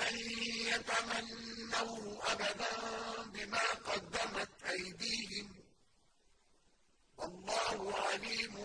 ولن يتمنوه أبدا بما قدمت أيديهم. والله عليم